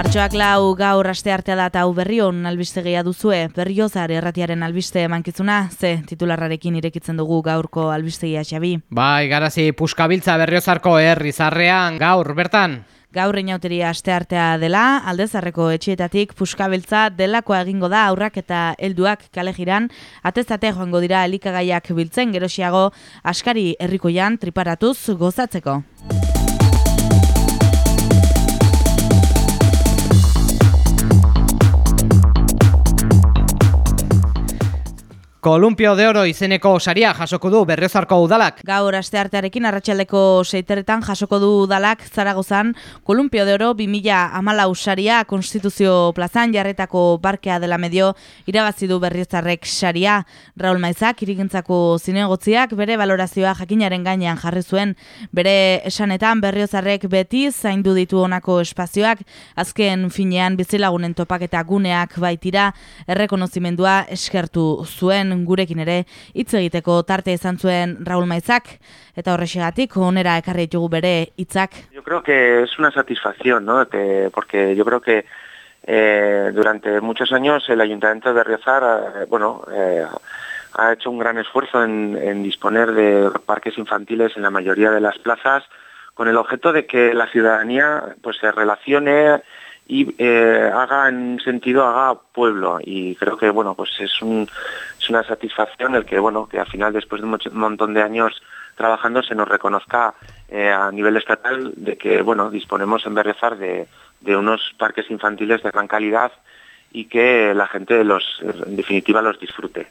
Martxoak lau gaur aste artea da eta berrion albistegia duzue, berriozar erratiaren albiste emankizuna, ze titularrarekin irekitzen dugu gaurko albistegia xabi. Bai, garazi puskabiltza berriozarko herri zarrean gaur, bertan? Gaur inauteria aste artea dela, aldezarreko etxietatik puskabiltza delakoa egingo da aurrak eta helduak kale jiran, atezate joango dira elikagaiak biltzen gerosiago askari herrikoian triparatuz gozatzeko. Kolumpio de Oro izeneko saria jasoko du berriozarko udalak. Gaur aste artearekin arratsaldeko seiteretan jasoko du udalak Zaragozan Kolumpio de Oro 2000 amalau saria konstituzio plazan jarretako parkea dela medio irabazi du berriozarrek saria. Raul Maizak irigintzako zinegotziak bere valorazioa jakinaren gainean jarri zuen. Bere esanetan berriozarrek beti zaindu ditu honako espazioak azken finean bizilagunen topaketa guneak baitira errekonozimendua eskertu zuen gurekin ere hitz egiteko tarte Raul Maizak eta horrexegatik ekarri ditugu bere hitzak. Yo creo que es una satisfacción, ¿no? Que, porque yo creo que eh, durante muchos años el Ayuntamiento de Riazar, eh, bueno, eh, ha hecho un gran esfuerzo en, en disponer de parques infantiles en la mayoría de las plazas con el objeto de que la ciudadanía pues se relacione y eh, haga en sentido haga pueblo y creo que bueno pues es un es una satisfacción el que bueno que al final después de un montón de años trabajando se nos reconozca eh, a nivel estatal de que bueno disponemos en Berrezar de, de unos parques infantiles de gran calidad y que la gente los en definitiva los disfrute.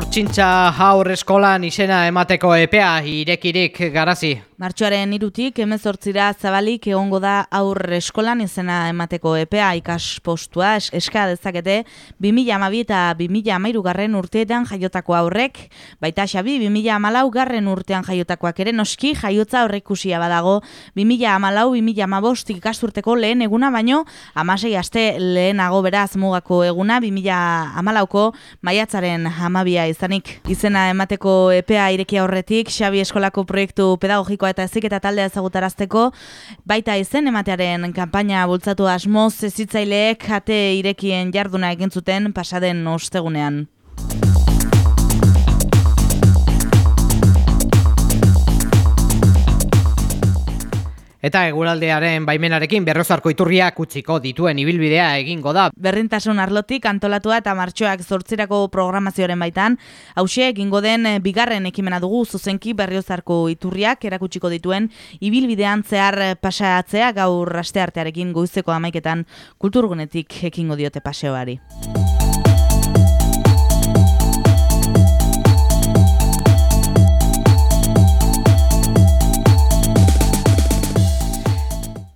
Urtsintza haur eskolan izena emateko epea irekirik garazi. Martxoaren irutik, emezortzira zabalik egongo da aur eskolan izena emateko epea ikas postua. Eska dezakete 2000 amabi eta 2000 amairu garren urteetan jaiotako aurrek, baita xabi 2000 amalau garren urtean jaiotakoak ere noski jaiotza horrekusia badago. 2000 amalau 2000 amabostik ikasturteko lehen eguna baino amasei aste lehenago beraz mugako eguna. 2000 amalauko maiatzaren amabia izanik. Izena emateko epea irekia horretik, xabi eskolako proiektu pedagogikoa eta eziketa taldea ezagutarazteko, baita izen ematearen kanpaina bultzatu asmoz ezitzaileek jate irekien jarduna egin zuten pasaden ostegunean. Eta eguraldearen baimenarekin berrozarko iturriak utziko dituen ibilbidea egingo da. Berrintasun arlotik antolatua eta martxoak zortzirako programazioaren baitan, hause egingo den bigarren ekimena dugu zuzenki berriozarko iturriak erakutsiko dituen ibilbidean zehar paseatzea gaur rasteartearekin goizeko amaiketan kulturgunetik ekingo diote paseoari.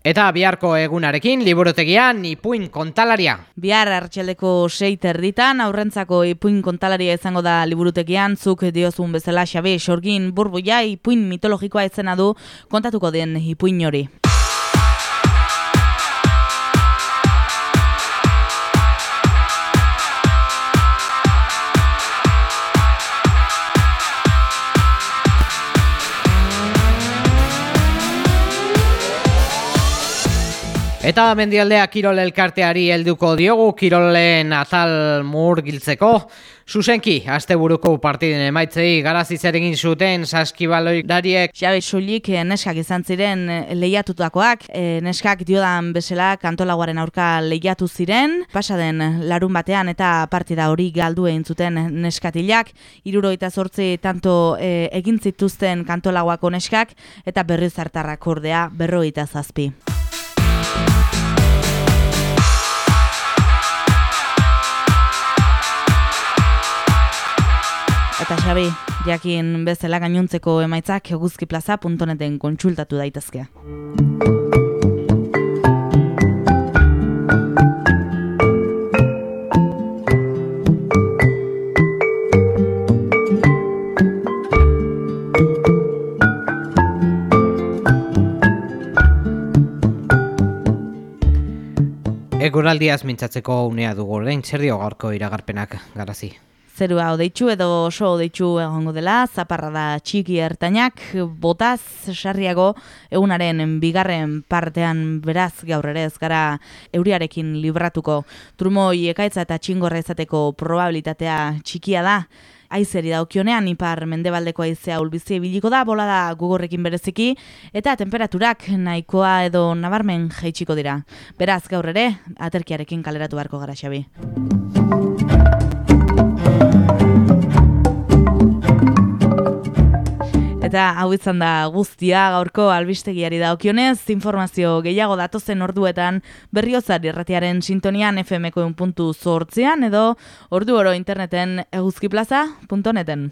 Eta biharko egunarekin liburutegian ipuin kontalaria. Bihar hartxeldeko sei terditan aurrentzako ipuin kontalaria izango da liburutegian zuk diozun bezala xabe sorgin burbuia ipuin mitologikoa izena du kontatuko den ipuin hori. Eta mendialdea Kirol elkarteari helduko diogu Kirolen atal murgiltzeko. Susenki, asteburuko partiden emaitzei garazi egin zuten saskibaloi dariek. Xabe Xulik eh, neskak izan ziren eh, lehiatutakoak, e, neskak diodan bezala kantolaguaren aurka lehiatu ziren, pasaden larun batean eta partida hori galdu egin zuten neskatilak, iruroita zortzi tanto e, egin zituzten kantolaguako neskak eta berri zartarrak ordea berroita zazpi. Xabi, jakin bezala gainuntzeko emaitzak eguzkiplaza.neten kontsultatu daitezkea. Eguraldiaz mintzatzeko unea dugu orain zer dio gaurko iragarpenak garazi. Zerua odeitzu edo oso odeitzu egongo dela, zaparra da txiki ertainak, botaz sarriago egunaren bigarren partean beraz gaur ere ez gara euriarekin libratuko. Trumoi ekaitza eta txingorra izateko probabilitatea txikia da, aizeri daukionean ipar mendebaldeko aizea ulbizi biliko da, bola da gugorrekin bereziki, eta temperaturak nahikoa edo nabarmen jaitsiko dira. Beraz, gaur ere, aterkiarekin kaleratu beharko gara xabi. Eta hau izan da guztia gaurko albistegiari daokionez, informazio gehiago datozen orduetan berriozar irratiaren sintonian FMko puntu zortzean edo ordu oro interneten eguzkiplaza.neten.